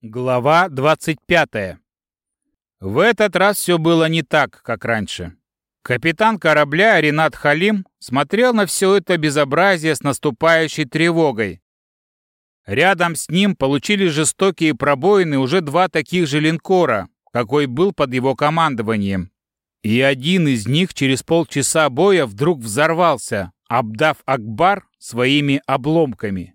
Глава 25. В этот раз все было не так, как раньше. Капитан корабля Ренат Халим смотрел на все это безобразие с наступающей тревогой. Рядом с ним получили жестокие пробоины уже два таких же линкора, какой был под его командованием. И один из них через полчаса боя вдруг взорвался, обдав Акбар своими обломками.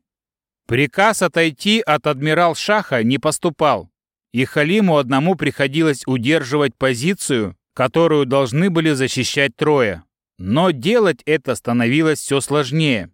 Приказ отойти от адмирал Шаха не поступал, и Халиму одному приходилось удерживать позицию, которую должны были защищать трое. Но делать это становилось все сложнее.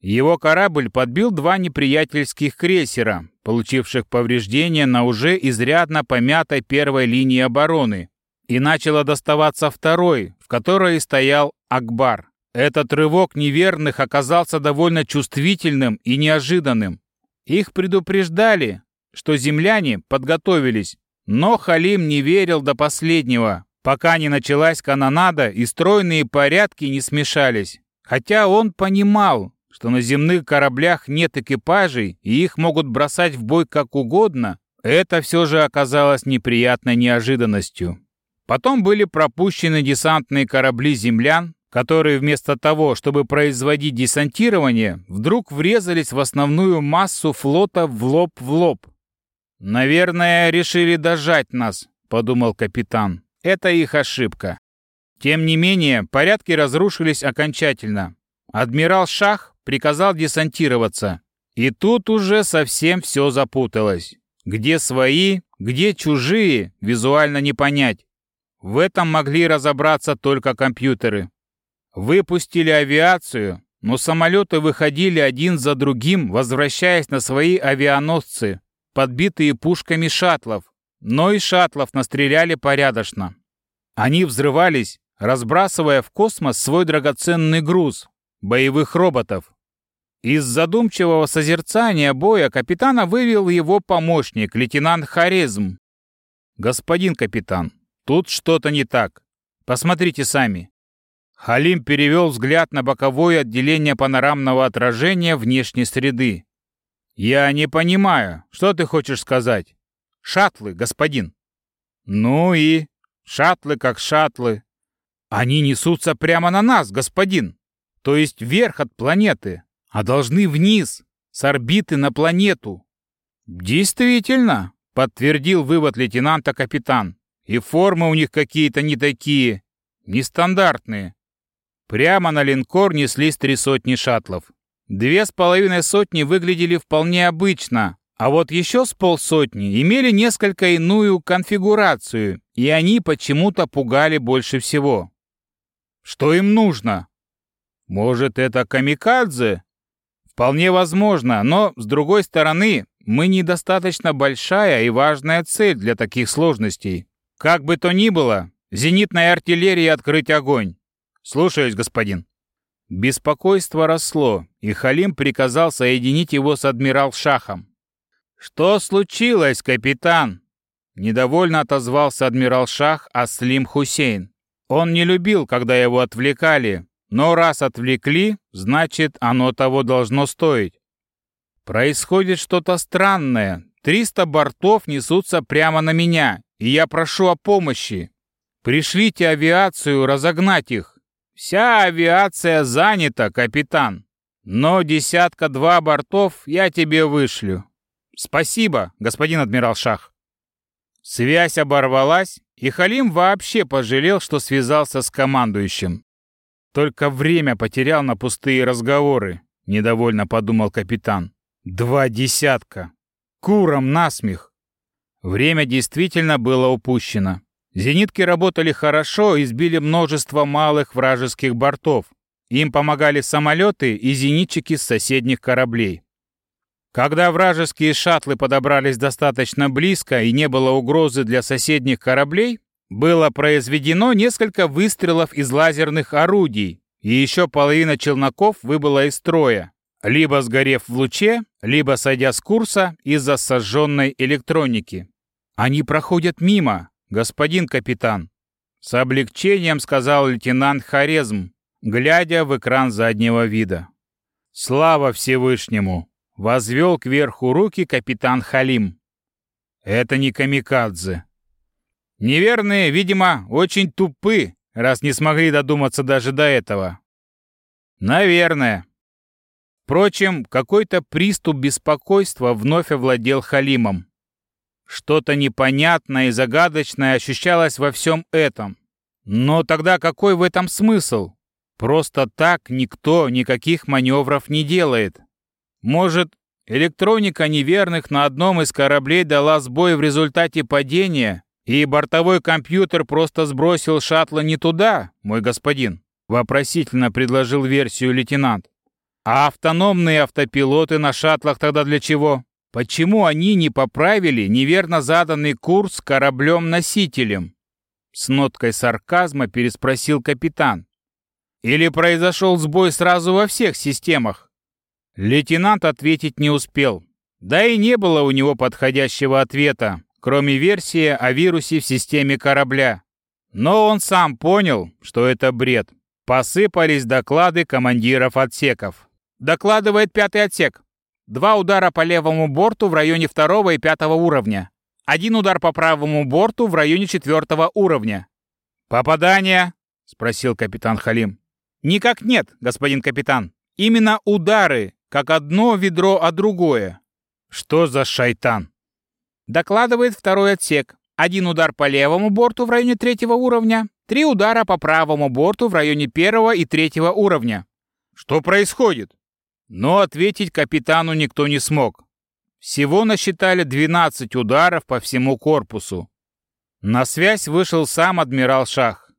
Его корабль подбил два неприятельских крейсера, получивших повреждения на уже изрядно помятой первой линии обороны, и начало доставаться второй, в которой стоял Акбар. Этот рывок неверных оказался довольно чувствительным и неожиданным. Их предупреждали, что земляне подготовились, но Халим не верил до последнего, пока не началась канонада и стройные порядки не смешались. Хотя он понимал, что на земных кораблях нет экипажей и их могут бросать в бой как угодно, это все же оказалось неприятной неожиданностью. Потом были пропущены десантные корабли землян, которые вместо того, чтобы производить десантирование, вдруг врезались в основную массу флота в лоб в лоб. «Наверное, решили дожать нас», — подумал капитан. «Это их ошибка». Тем не менее, порядки разрушились окончательно. Адмирал Шах приказал десантироваться. И тут уже совсем все запуталось. Где свои, где чужие, визуально не понять. В этом могли разобраться только компьютеры. Выпустили авиацию, но самолеты выходили один за другим, возвращаясь на свои авианосцы, подбитые пушками шаттлов. Но и шаттлов настреляли порядочно. Они взрывались, разбрасывая в космос свой драгоценный груз — боевых роботов. Из задумчивого созерцания боя капитана вывел его помощник, лейтенант Харизм. «Господин капитан, тут что-то не так. Посмотрите сами. Халим перевел взгляд на боковое отделение панорамного отражения внешней среды. «Я не понимаю, что ты хочешь сказать?» «Шаттлы, господин». «Ну и? Шаттлы как шаттлы. Они несутся прямо на нас, господин. То есть вверх от планеты, а должны вниз, с орбиты на планету». «Действительно», — подтвердил вывод лейтенанта капитан. «И формы у них какие-то не такие, нестандартные. Прямо на линкор неслись три сотни шаттлов. Две с половиной сотни выглядели вполне обычно, а вот еще с полсотни имели несколько иную конфигурацию, и они почему-то пугали больше всего. Что им нужно? Может, это камикадзе? Вполне возможно, но, с другой стороны, мы недостаточно большая и важная цель для таких сложностей. Как бы то ни было, зенитной артиллерии открыть огонь. «Слушаюсь, господин». Беспокойство росло, и Халим приказал соединить его с адмирал Шахом. «Что случилось, капитан?» Недовольно отозвался адмирал Шах Аслим Хусейн. Он не любил, когда его отвлекали, но раз отвлекли, значит, оно того должно стоить. Происходит что-то странное. Триста бортов несутся прямо на меня, и я прошу о помощи. Пришлите авиацию разогнать их. Вся авиация занята, капитан. Но десятка-два бортов я тебе вышлю. Спасибо, господин адмирал Шах. Связь оборвалась, и Халим вообще пожалел, что связался с командующим. Только время потерял на пустые разговоры, недовольно подумал капитан. Два десятка. Куром насмех. Время действительно было упущено. Зенитки работали хорошо и сбили множество малых вражеских бортов. Им помогали самолеты и зенитчики с соседних кораблей. Когда вражеские шаттлы подобрались достаточно близко и не было угрозы для соседних кораблей, было произведено несколько выстрелов из лазерных орудий, и еще половина челноков выбыла из строя, либо сгорев в луче, либо сойдя с курса из-за сожженной электроники. Они проходят мимо, «Господин капитан», — с облегчением сказал лейтенант Хорезм, глядя в экран заднего вида. «Слава Всевышнему!» — возвел кверху руки капитан Халим. Это не камикадзе. Неверные, видимо, очень тупы, раз не смогли додуматься даже до этого. Наверное. Впрочем, какой-то приступ беспокойства вновь овладел Халимом. Что-то непонятное и загадочное ощущалось во всем этом. Но тогда какой в этом смысл? Просто так никто никаких маневров не делает. Может, электроника неверных на одном из кораблей дала сбой в результате падения, и бортовой компьютер просто сбросил шаттла не туда, мой господин? Вопросительно предложил версию лейтенант. А автономные автопилоты на шаттлах тогда для чего? Почему они не поправили неверно заданный курс кораблем-носителем? С ноткой сарказма переспросил капитан. Или произошел сбой сразу во всех системах? Лейтенант ответить не успел. Да и не было у него подходящего ответа, кроме версии о вирусе в системе корабля. Но он сам понял, что это бред. Посыпались доклады командиров отсеков. Докладывает пятый отсек. Два удара по левому борту в районе второго и пятого уровня. Один удар по правому борту в районе четвертого уровня. «Попадание?» — спросил капитан Халим. «Никак нет, господин капитан. Именно удары, как одно ведро, а другое». «Что за шайтан?» Докладывает второй отсек. Один удар по левому борту в районе третьего уровня, три удара по правому борту в районе первого и третьего уровня. Что происходит? Но ответить капитану никто не смог. Всего насчитали 12 ударов по всему корпусу. На связь вышел сам адмирал Шах.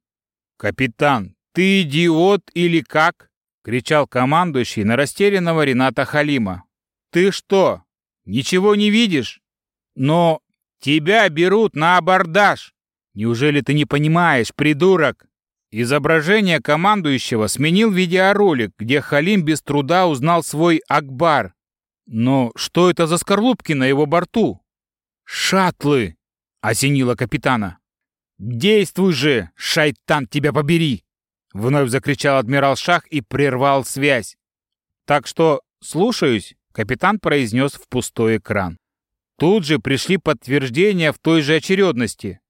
«Капитан, ты идиот или как?» — кричал командующий на растерянного Рената Халима. «Ты что, ничего не видишь?» Но тебя берут на абордаж. Неужели ты не понимаешь, придурок? Изображение командующего сменил видеоролик, где Халим без труда узнал свой Акбар. Но что это за скорлупки на его борту? «Шаттлы!» — осенило капитана. «Действуй же, шайтан, тебя побери!» Вновь закричал адмирал Шах и прервал связь. «Так что, слушаюсь», — капитан произнес в пустой экран. Тут же пришли подтверждения в той же очередности.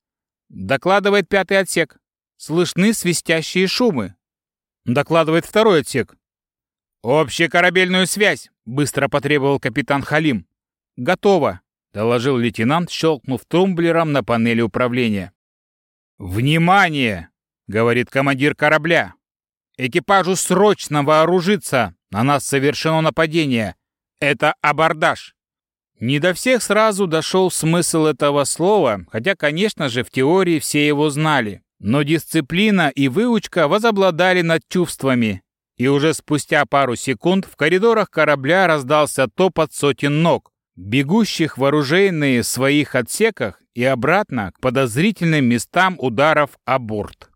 Докладывает пятый отсек. Слышны свистящие шумы. Докладывает второй отсек. «Общекорабельную связь!» — быстро потребовал капитан Халим. «Готово!» — доложил лейтенант, щелкнув тумблером на панели управления. «Внимание!» — говорит командир корабля. «Экипажу срочно вооружиться! На нас совершено нападение! Это абордаж!» Не до всех сразу дошел смысл этого слова, хотя, конечно же, в теории все его знали. Но дисциплина и выучка возобладали над чувствами. И уже спустя пару секунд в коридорах корабля раздался топот сотен ног, бегущих вооруженные в своих отсеках и обратно к подозрительным местам ударов о борт.